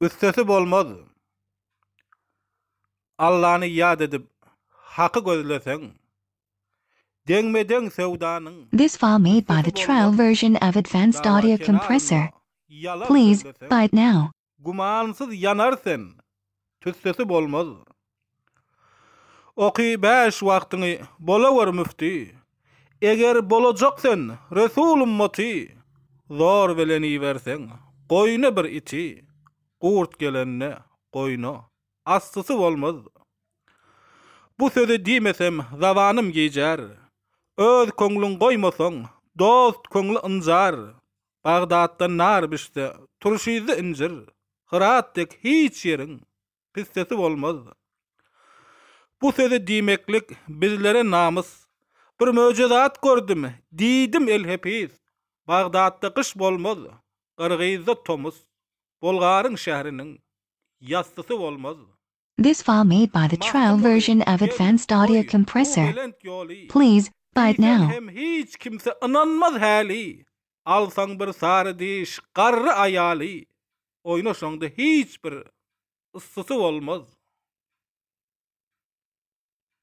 Üstesi bolmaz. Allany ýat edip, haky gözleseň, deňme-deň söwdanyň. This file made by the trial version of Advanced Audio Compressor. Please, buy it now. Gümansyz ýanar sen, tüssesi bolmaz. Oky bäş wagtyňy, bolawer müfti. Eger bolajak sen, Resul ummaty, Zor bilen iberseň, goýna bir iti. Gurt gelende, goýna, astysy bolmaz. Bu sözi diýmesem, zabanym gijär. Öz köňlüň goýmasaň, dost köňli ynjar. Bagdatdan nar bişse, turşyzy injir, Hyrat dek hiç ýeriň pissesi bolmaz. Bu sözi diýmeklik bizlere namys. Bir möjezat gördüm, diýdim elhepis, Bagdatda gyş bolmaz, Gyrgyzda tomus, Bolgaryň şähriniň ýassysy bolmaz. This file made by the trial version of advanced audio compressor. Please buy it now. hem hiç kimse ynanmaz häli, Alsaň bir sary diş garry aýaly, Oýnaşaňda hiç bir yssysy bolmaz.